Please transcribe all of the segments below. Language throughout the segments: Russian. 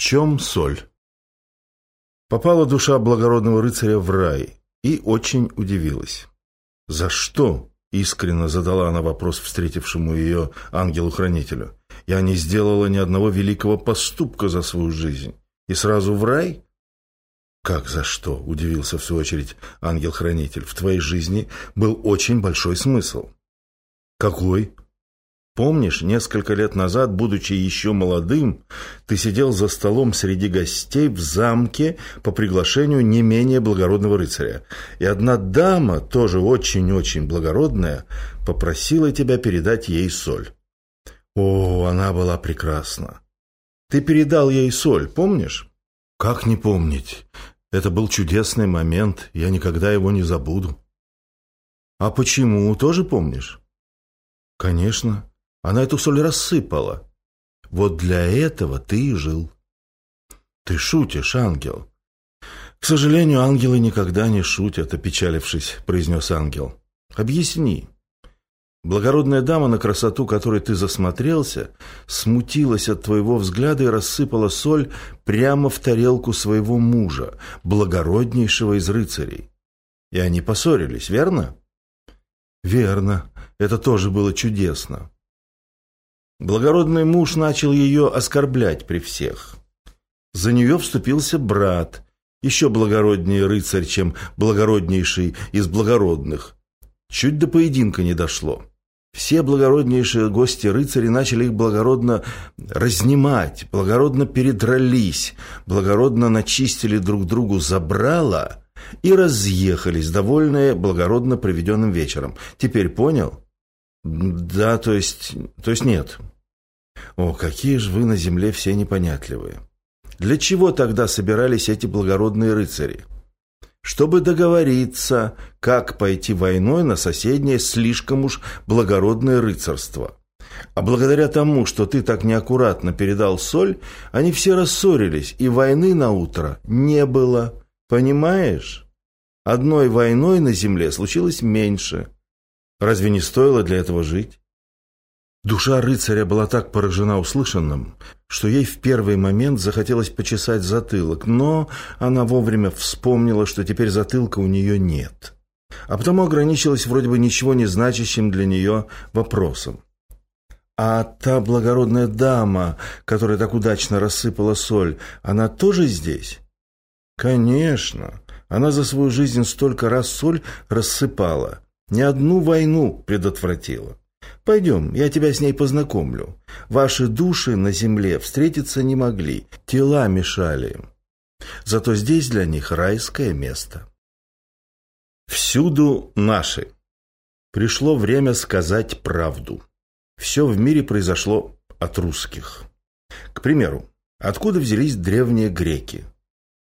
чем соль? Попала душа благородного рыцаря в рай и очень удивилась. «За что?» — искренне задала она вопрос встретившему ее ангелу-хранителю. «Я не сделала ни одного великого поступка за свою жизнь. И сразу в рай?» «Как за что?» — удивился в свою очередь ангел-хранитель. «В твоей жизни был очень большой смысл». «Какой?» Помнишь, несколько лет назад, будучи еще молодым, ты сидел за столом среди гостей в замке по приглашению не менее благородного рыцаря. И одна дама, тоже очень-очень благородная, попросила тебя передать ей соль. О, она была прекрасна. Ты передал ей соль, помнишь? Как не помнить? Это был чудесный момент, я никогда его не забуду. А почему, тоже помнишь? Конечно. Она эту соль рассыпала. Вот для этого ты и жил. Ты шутишь, ангел. К сожалению, ангелы никогда не шутят, опечалившись, произнес ангел. Объясни. Благородная дама, на красоту которой ты засмотрелся, смутилась от твоего взгляда и рассыпала соль прямо в тарелку своего мужа, благороднейшего из рыцарей. И они поссорились, верно? Верно. Это тоже было чудесно. Благородный муж начал ее оскорблять при всех. За нее вступился брат, еще благороднее рыцарь, чем благороднейший из благородных. Чуть до поединка не дошло. Все благороднейшие гости рыцари начали их благородно разнимать, благородно передрались, благородно начистили друг другу забрала и разъехались, довольные благородно проведенным вечером. Теперь понял? Да, то есть... То есть нет. О, какие же вы на земле все непонятливые. Для чего тогда собирались эти благородные рыцари? Чтобы договориться, как пойти войной на соседнее слишком уж благородное рыцарство. А благодаря тому, что ты так неаккуратно передал соль, они все рассорились, и войны на утро не было. Понимаешь? Одной войной на земле случилось меньше. Разве не стоило для этого жить? Душа рыцаря была так поражена услышанным, что ей в первый момент захотелось почесать затылок, но она вовремя вспомнила, что теперь затылка у нее нет. А потому ограничилась вроде бы ничего не значащим для нее вопросом. «А та благородная дама, которая так удачно рассыпала соль, она тоже здесь?» «Конечно. Она за свою жизнь столько раз соль рассыпала. Ни одну войну предотвратила. Пойдем, я тебя с ней познакомлю. Ваши души на земле встретиться не могли, тела мешали им. Зато здесь для них райское место. Всюду наши. Пришло время сказать правду. Все в мире произошло от русских. К примеру, откуда взялись древние греки?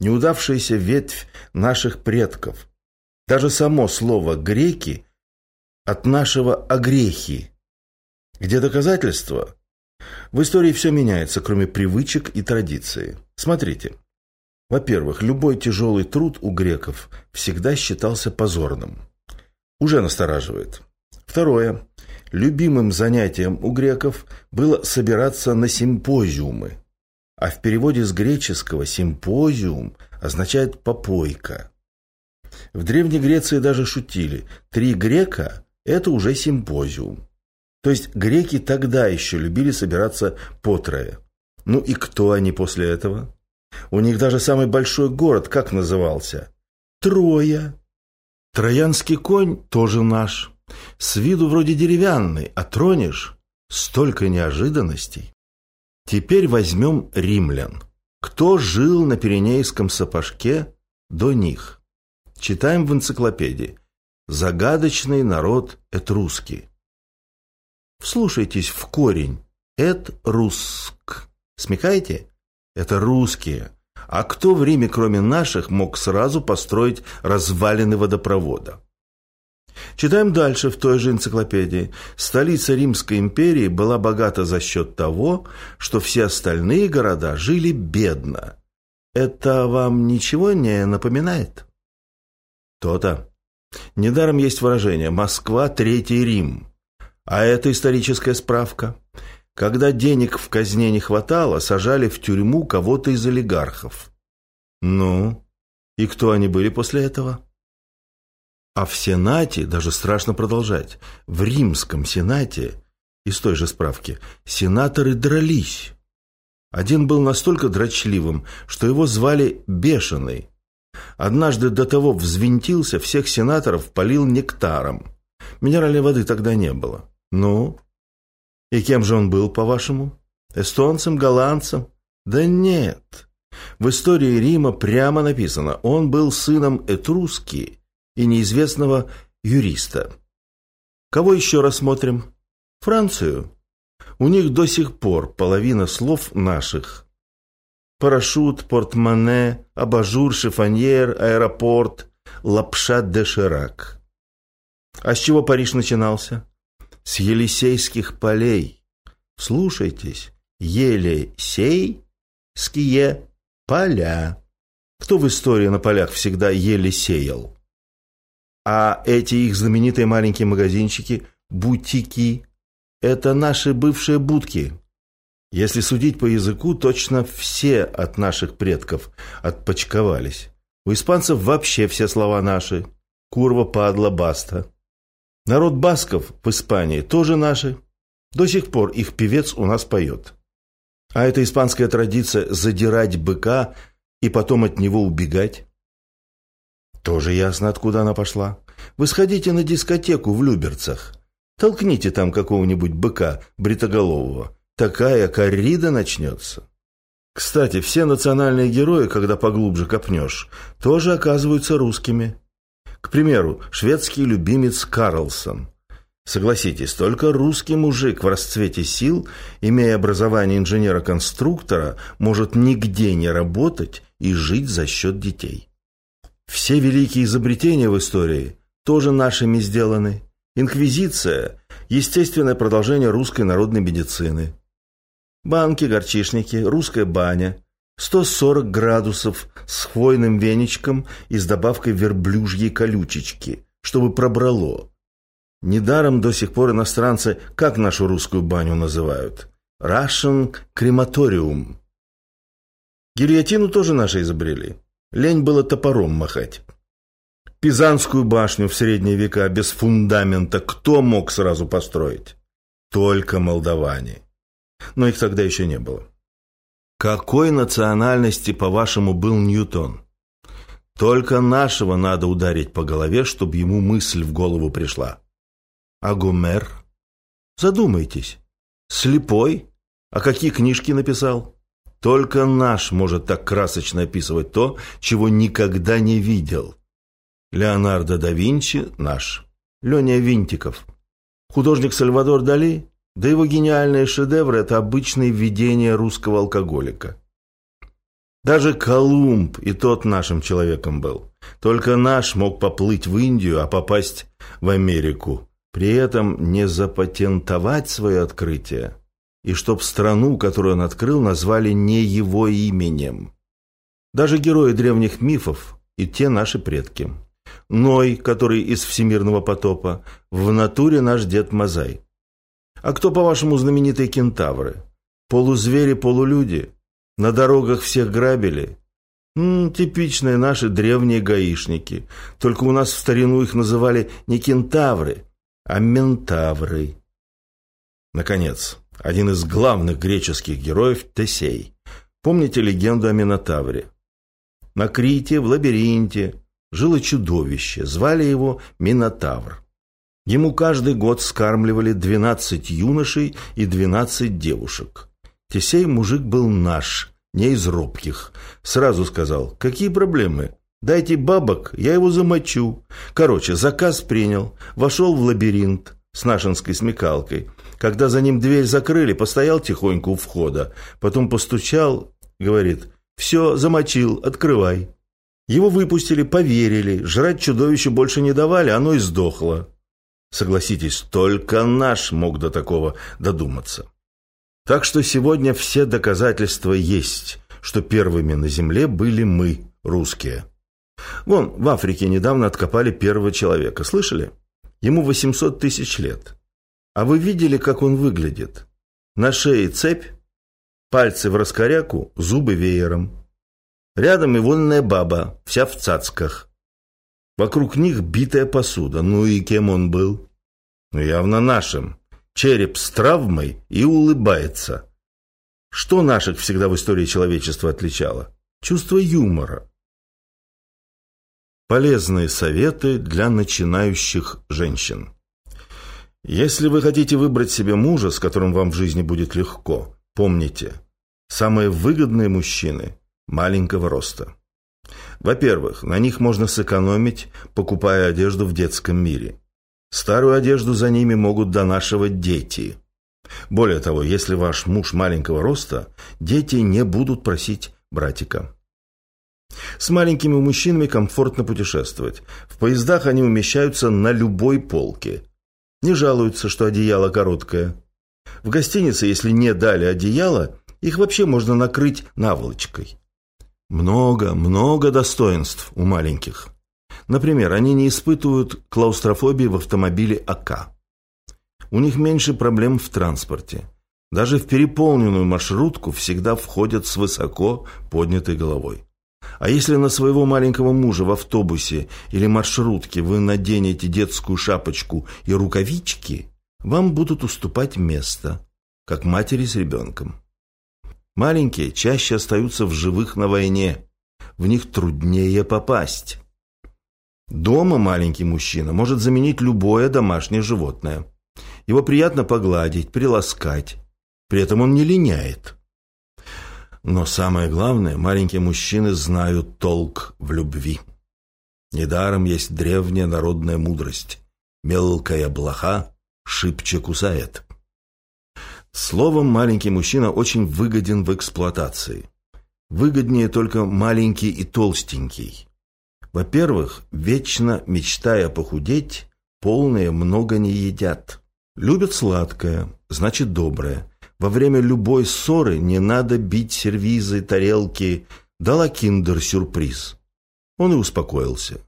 Неудавшаяся ветвь наших предков. Даже само слово «греки» от нашего «огрехи», где доказательства? В истории все меняется, кроме привычек и традиции. Смотрите. Во-первых, любой тяжелый труд у греков всегда считался позорным. Уже настораживает. Второе. Любимым занятием у греков было собираться на симпозиумы. А в переводе с греческого «симпозиум» означает «попойка». В Древней Греции даже шутили. Три грека – это уже симпозиум. То есть греки тогда еще любили собираться по трое. Ну и кто они после этого? У них даже самый большой город как назывался? Троя. Троянский конь тоже наш. С виду вроде деревянный, а тронешь – столько неожиданностей. Теперь возьмем римлян. Кто жил на Пиренейском сапожке до них? Читаем в энциклопедии. Загадочный народ этрусский. Вслушайтесь в корень. «Эт руск». Смекаете? Это русские. А кто в Риме, кроме наших, мог сразу построить развалины водопровода? Читаем дальше в той же энциклопедии. Столица Римской империи была богата за счет того, что все остальные города жили бедно. Это вам ничего не напоминает? То-то. Недаром есть выражение «Москва – Третий Рим». А это историческая справка. Когда денег в казне не хватало, сажали в тюрьму кого-то из олигархов. Ну, и кто они были после этого? А в Сенате, даже страшно продолжать, в Римском Сенате, из той же справки, сенаторы дрались. Один был настолько дрочливым, что его звали Бешеный. Однажды до того взвинтился, всех сенаторов полил нектаром. Минеральной воды тогда не было. Ну, и кем же он был, по-вашему? Эстонцем, голландцем? Да нет. В истории Рима прямо написано, он был сыном Этруски и неизвестного юриста. Кого еще рассмотрим? Францию. У них до сих пор половина слов наших. Парашют, портмоне, абажур, шифоньер, аэропорт, лапша де ширак. А с чего Париж начинался? С Елисейских полей. Слушайтесь, Елисей, ские, поля. Кто в истории на полях всегда еле сеял? А эти их знаменитые маленькие магазинчики, бутики, это наши бывшие будки. Если судить по языку, точно все от наших предков отпочковались. У испанцев вообще все слова наши. Курва, падла, баста. Народ басков в Испании тоже наши. До сих пор их певец у нас поет. А это испанская традиция задирать быка и потом от него убегать. Тоже ясно, откуда она пошла. Вы сходите на дискотеку в Люберцах. Толкните там какого-нибудь быка бритоголового. Такая коррида начнется. Кстати, все национальные герои, когда поглубже копнешь, тоже оказываются русскими. К примеру, шведский любимец Карлсон. Согласитесь, только русский мужик в расцвете сил, имея образование инженера-конструктора, может нигде не работать и жить за счет детей. Все великие изобретения в истории тоже нашими сделаны. Инквизиция – естественное продолжение русской народной медицины. Банки, горчишники, русская баня, 140 градусов с хвойным веничком и с добавкой верблюжьей колючечки, чтобы пробрало. Недаром до сих пор иностранцы как нашу русскую баню называют? Russian крематориум. Гильотину тоже наши изобрели. Лень было топором махать. Пизанскую башню в средние века без фундамента кто мог сразу построить? Только молдаване. Но их тогда еще не было. Какой национальности, по-вашему, был Ньютон? Только нашего надо ударить по голове, чтобы ему мысль в голову пришла. А Гомер? Задумайтесь. Слепой? А какие книжки написал? Только наш может так красочно описывать то, чего никогда не видел. Леонардо да Винчи наш. Леня Винтиков. Художник Сальвадор Дали, да его гениальные шедевры – это обычные видения русского алкоголика. Даже Колумб и тот нашим человеком был. Только наш мог поплыть в Индию, а попасть в Америку. При этом не запатентовать свое открытие – и чтоб страну, которую он открыл, назвали не его именем. Даже герои древних мифов и те наши предки. Ной, который из всемирного потопа, в натуре наш дед Мазай. А кто, по-вашему, знаменитые кентавры? Полузвери, полулюди? На дорогах всех грабили? М -м, типичные наши древние гаишники. Только у нас в старину их называли не кентавры, а ментавры. Наконец, один из главных греческих героев Тесей. Помните легенду о Минотавре? На Крите, в лабиринте, жило чудовище, звали его Минотавр. Ему каждый год скармливали 12 юношей и 12 девушек. Тесей мужик был наш, не из робких. Сразу сказал, какие проблемы? Дайте бабок, я его замочу. Короче, заказ принял, вошел в лабиринт с нашинской смекалкой – когда за ним дверь закрыли, постоял тихонько у входа, потом постучал, говорит, «Все, замочил, открывай». Его выпустили, поверили, жрать чудовищу больше не давали, оно и сдохло. Согласитесь, только наш мог до такого додуматься. Так что сегодня все доказательства есть, что первыми на земле были мы, русские. Вон, в Африке недавно откопали первого человека, слышали? Ему 800 тысяч лет. А вы видели, как он выглядит? На шее цепь, пальцы в раскоряку, зубы веером. Рядом ивонная баба, вся в цацках. Вокруг них битая посуда. Ну и кем он был? Ну, явно нашим. Череп с травмой и улыбается. Что наших всегда в истории человечества отличало? Чувство юмора. Полезные советы для начинающих женщин. Если вы хотите выбрать себе мужа, с которым вам в жизни будет легко, помните, самые выгодные мужчины маленького роста. Во-первых, на них можно сэкономить, покупая одежду в детском мире. Старую одежду за ними могут донашивать дети. Более того, если ваш муж маленького роста, дети не будут просить братика. С маленькими мужчинами комфортно путешествовать. В поездах они умещаются на любой полке. Не жалуются, что одеяло короткое. В гостинице, если не дали одеяло, их вообще можно накрыть наволочкой. Много, много достоинств у маленьких. Например, они не испытывают клаустрофобии в автомобиле АК. У них меньше проблем в транспорте. Даже в переполненную маршрутку всегда входят с высоко поднятой головой. А если на своего маленького мужа в автобусе или маршрутке вы наденете детскую шапочку и рукавички, вам будут уступать место, как матери с ребенком. Маленькие чаще остаются в живых на войне. В них труднее попасть. Дома маленький мужчина может заменить любое домашнее животное. Его приятно погладить, приласкать. При этом он не линяет. Но самое главное, маленькие мужчины знают толк в любви. Недаром есть древняя народная мудрость. Мелкая блоха шибче кусает. Словом, маленький мужчина очень выгоден в эксплуатации. Выгоднее только маленький и толстенький. Во-первых, вечно мечтая похудеть, полные много не едят. Любят сладкое, значит доброе. Во время любой ссоры не надо бить сервизы, тарелки. Дала киндер сюрприз. Он и успокоился.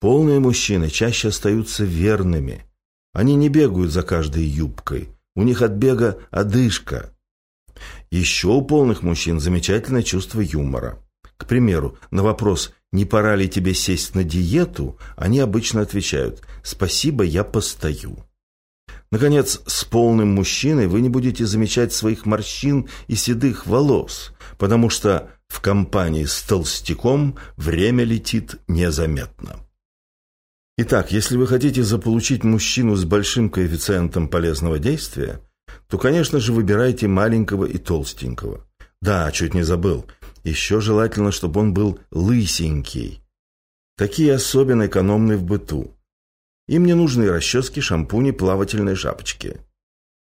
Полные мужчины чаще остаются верными. Они не бегают за каждой юбкой. У них от бега одышка. Еще у полных мужчин замечательное чувство юмора. К примеру, на вопрос «Не пора ли тебе сесть на диету?» они обычно отвечают «Спасибо, я постою». Наконец, с полным мужчиной вы не будете замечать своих морщин и седых волос, потому что в компании с толстяком время летит незаметно. Итак, если вы хотите заполучить мужчину с большим коэффициентом полезного действия, то, конечно же, выбирайте маленького и толстенького. Да, чуть не забыл. Еще желательно, чтобы он был лысенький. Такие особенно экономные в быту. Им не нужны расчески, шампуни, плавательные шапочки.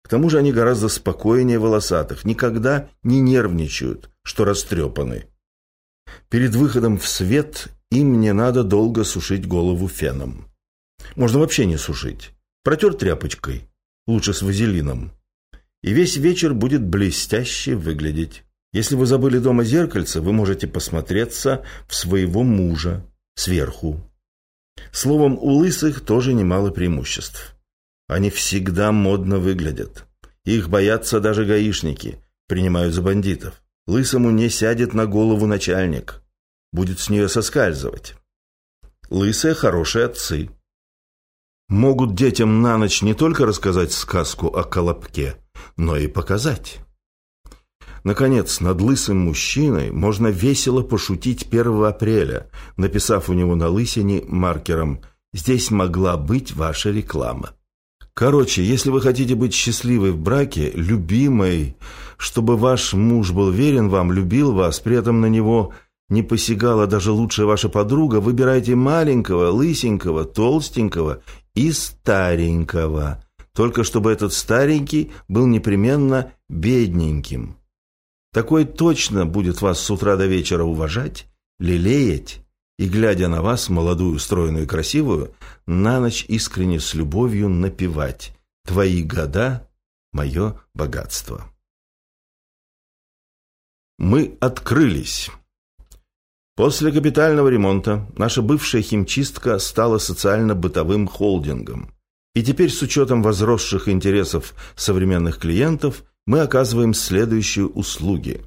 К тому же они гораздо спокойнее волосатых, никогда не нервничают, что растрепаны. Перед выходом в свет им не надо долго сушить голову феном. Можно вообще не сушить. Протер тряпочкой, лучше с вазелином. И весь вечер будет блестяще выглядеть. Если вы забыли дома зеркальце, вы можете посмотреться в своего мужа сверху. Словом, у лысых тоже немало преимуществ. Они всегда модно выглядят. Их боятся даже гаишники, принимают за бандитов. Лысому не сядет на голову начальник будет с нее соскальзывать. Лысые хорошие отцы. Могут детям на ночь не только рассказать сказку о колобке, но и показать. Наконец, над лысым мужчиной можно весело пошутить 1 апреля, написав у него на лысине маркером «Здесь могла быть ваша реклама». Короче, если вы хотите быть счастливой в браке, любимой, чтобы ваш муж был верен вам, любил вас, при этом на него – не посягала даже лучшая ваша подруга, выбирайте маленького, лысенького, толстенького и старенького. Только чтобы этот старенький был непременно бедненьким. Такой точно будет вас с утра до вечера уважать, лелеять и, глядя на вас, молодую, стройную и красивую, на ночь искренне с любовью напевать «Твои года – мое богатство». Мы открылись. После капитального ремонта наша бывшая химчистка стала социально-бытовым холдингом. И теперь с учетом возросших интересов современных клиентов мы оказываем следующие услуги.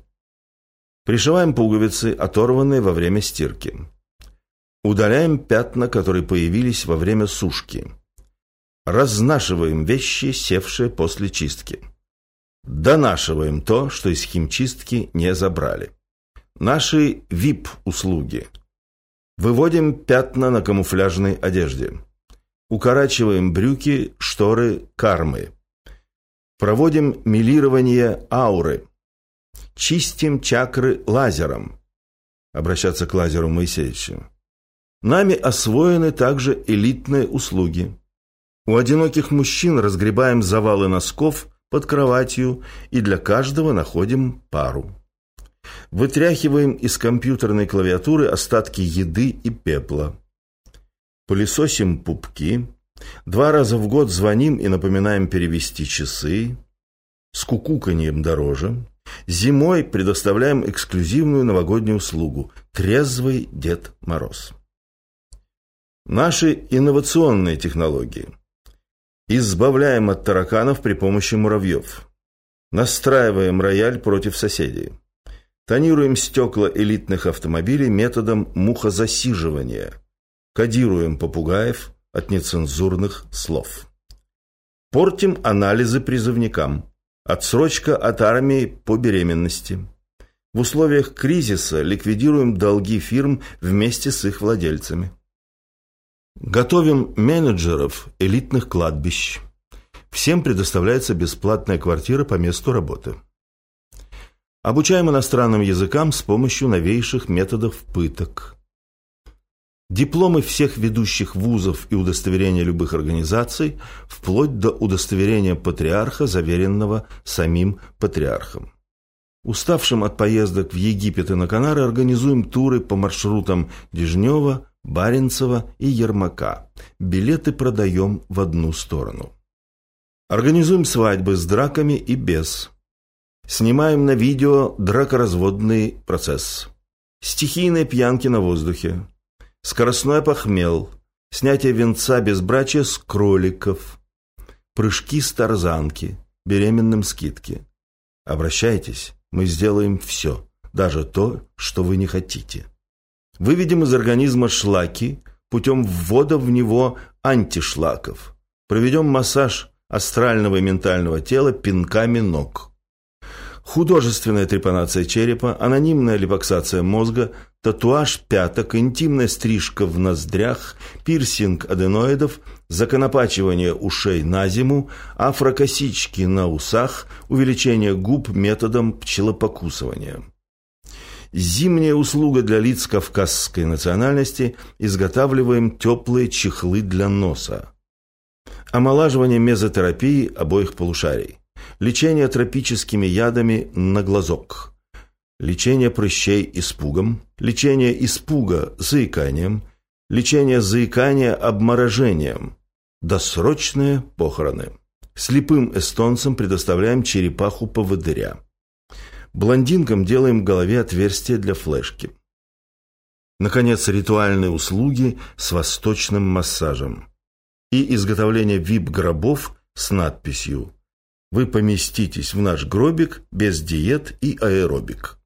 Пришиваем пуговицы, оторванные во время стирки. Удаляем пятна, которые появились во время сушки. Разнашиваем вещи, севшие после чистки. Донашиваем то, что из химчистки не забрали. Наши VIP-услуги. Выводим пятна на камуфляжной одежде. Укорачиваем брюки, шторы, кармы. Проводим милирование ауры. Чистим чакры лазером. Обращаться к лазеру Моисеевичу. Нами освоены также элитные услуги. У одиноких мужчин разгребаем завалы носков под кроватью и для каждого находим пару. Вытряхиваем из компьютерной клавиатуры остатки еды и пепла. Пылесосим пупки. Два раза в год звоним и напоминаем перевести часы. С кукуканьем дороже. Зимой предоставляем эксклюзивную новогоднюю услугу – трезвый Дед Мороз. Наши инновационные технологии. Избавляем от тараканов при помощи муравьев. Настраиваем рояль против соседей. Тонируем стекла элитных автомобилей методом мухозасиживания. Кодируем попугаев от нецензурных слов. Портим анализы призывникам. Отсрочка от армии по беременности. В условиях кризиса ликвидируем долги фирм вместе с их владельцами. Готовим менеджеров элитных кладбищ. Всем предоставляется бесплатная квартира по месту работы. Обучаем иностранным языкам с помощью новейших методов пыток. Дипломы всех ведущих вузов и удостоверения любых организаций, вплоть до удостоверения патриарха, заверенного самим патриархом. Уставшим от поездок в Египет и на Канары организуем туры по маршрутам Дежнева, Баренцева и Ермака. Билеты продаем в одну сторону. Организуем свадьбы с драками и без. Снимаем на видео дракоразводный процесс. Стихийные пьянки на воздухе. Скоростной похмел. Снятие венца безбрачия с кроликов. Прыжки с тарзанки. Беременным скидки. Обращайтесь, мы сделаем все. Даже то, что вы не хотите. Выведем из организма шлаки путем ввода в него антишлаков. Проведем массаж астрального и ментального тела пинками ног. Художественная трепанация черепа, анонимная липоксация мозга, татуаж пяток, интимная стрижка в ноздрях, пирсинг аденоидов, законопачивание ушей на зиму, афрокосички на усах, увеличение губ методом пчелопокусывания. Зимняя услуга для лиц кавказской национальности. Изготавливаем теплые чехлы для носа. Омолаживание мезотерапии обоих полушарий. Лечение тропическими ядами на глазок. Лечение прыщей испугом. Лечение испуга заиканием. Лечение заикания обморожением. Досрочные похороны. Слепым эстонцам предоставляем черепаху поводыря. Блондинкам делаем в голове отверстие для флешки. Наконец, ритуальные услуги с восточным массажем. И изготовление вип-гробов с надписью «Вы поместитесь в наш гробик без диет и аэробик».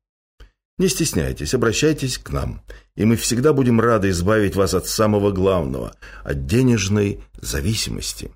Не стесняйтесь, обращайтесь к нам, и мы всегда будем рады избавить вас от самого главного – от денежной зависимости.